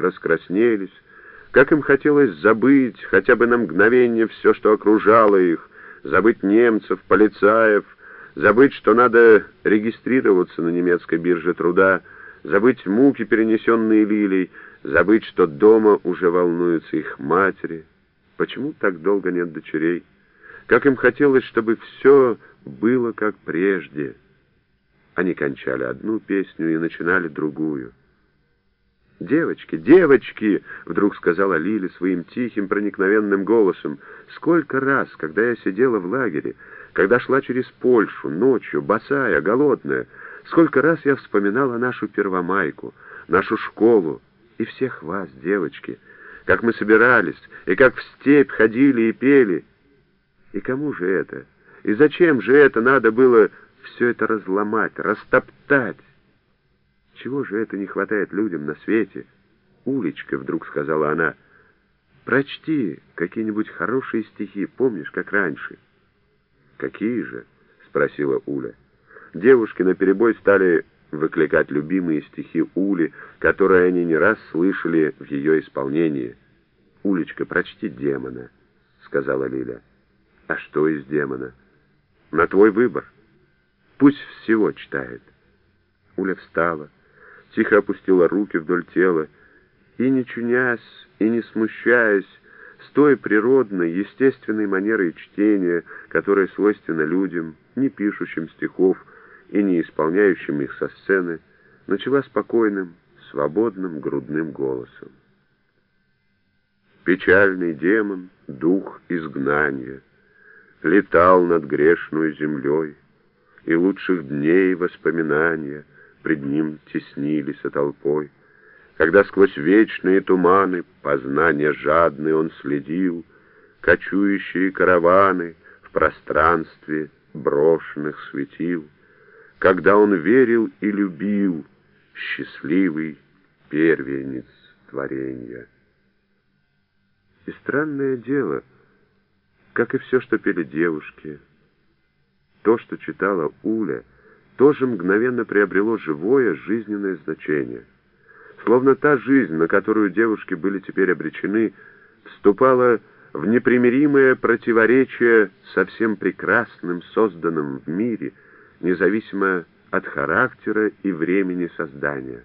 раскраснелись, как им хотелось забыть хотя бы на мгновение все, что окружало их, забыть немцев, полицаев, забыть, что надо регистрироваться на немецкой бирже труда, забыть муки, перенесенные Лилей, забыть, что дома уже волнуются их матери. Почему так долго нет дочерей? Как им хотелось, чтобы все было как прежде. Они кончали одну песню и начинали другую. «Девочки, девочки!» — вдруг сказала Лили своим тихим, проникновенным голосом. «Сколько раз, когда я сидела в лагере, когда шла через Польшу, ночью, босая, голодная, сколько раз я вспоминала нашу первомайку, нашу школу и всех вас, девочки, как мы собирались, и как в степь ходили и пели. И кому же это? И зачем же это надо было все это разломать, растоптать?» Чего же это не хватает людям на свете? Улечка, вдруг сказала она, прочти какие-нибудь хорошие стихи, помнишь, как раньше. Какие же? спросила Уля. Девушки наперебой стали выкликать любимые стихи Ули, которые они не раз слышали в ее исполнении. «Улечка, прочти демона», — сказала Лиля. «А что из демона?» «На твой выбор. Пусть всего читает». Уля встала тихо опустила руки вдоль тела и, не чунясь и не смущаясь, с той природной, естественной манерой чтения, которая свойственна людям, не пишущим стихов и не исполняющим их со сцены, начала спокойным, свободным грудным голосом. Печальный демон, дух изгнания, летал над грешную землей, и лучших дней воспоминания — пред ним теснились толпой. Когда сквозь вечные туманы познания жадный он следил, Кочующие караваны в пространстве брошенных светил, Когда он верил и любил, счастливый первенец творения. И странное дело, как и все, что пели девушки, то, что читала Уля — тоже мгновенно приобрело живое жизненное значение. Словно та жизнь, на которую девушки были теперь обречены, вступала в непримиримое противоречие со всем прекрасным, созданным в мире, независимо от характера и времени создания.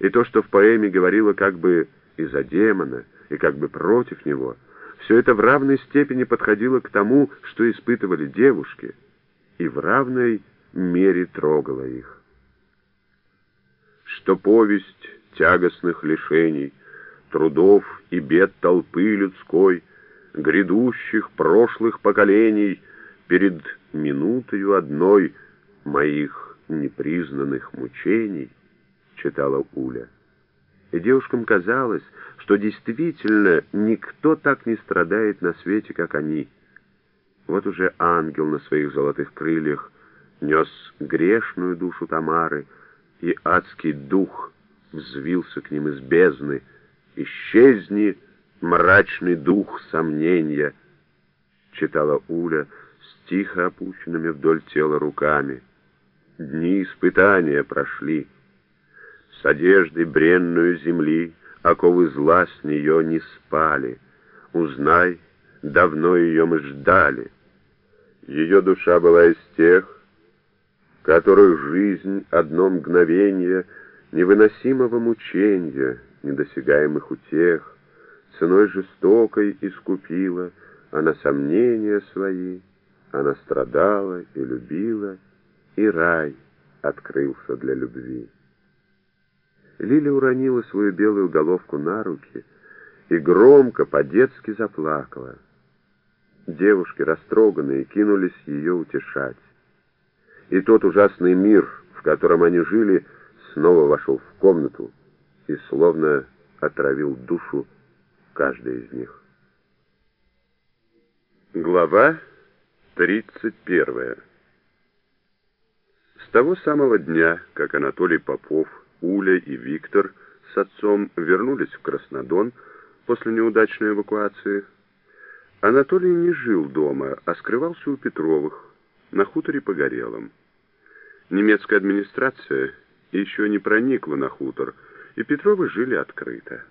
И то, что в поэме говорило как бы и за демона, и как бы против него, все это в равной степени подходило к тому, что испытывали девушки, и в равной мере трогала их. Что повесть тягостных лишений, трудов и бед толпы людской, грядущих прошлых поколений перед минутою одной моих непризнанных мучений, читала Уля. И девушкам казалось, что действительно никто так не страдает на свете, как они. Вот уже ангел на своих золотых крыльях нес грешную душу Тамары, и адский дух взвился к ним из бездны. «Исчезни, мрачный дух сомнения!» — читала Уля с тихо опущенными вдоль тела руками. Дни испытания прошли. С одеждой бренную земли оковы зла с нее не спали. Узнай, давно ее мы ждали. Ее душа была из тех, которых жизнь одно мгновение невыносимого мучения, недосягаемых утех, ценой жестокой искупила она сомнения свои, она страдала и любила, и рай открылся для любви. Лиля уронила свою белую головку на руки и громко, по-детски заплакала. Девушки, растроганные, кинулись ее утешать и тот ужасный мир, в котором они жили, снова вошел в комнату и словно отравил душу каждой из них. Глава 31 С того самого дня, как Анатолий Попов, Уля и Виктор с отцом вернулись в Краснодон после неудачной эвакуации, Анатолий не жил дома, а скрывался у Петровых на хуторе Погорелом. Немецкая администрация еще не проникла на хутор и Петровы жили открыто.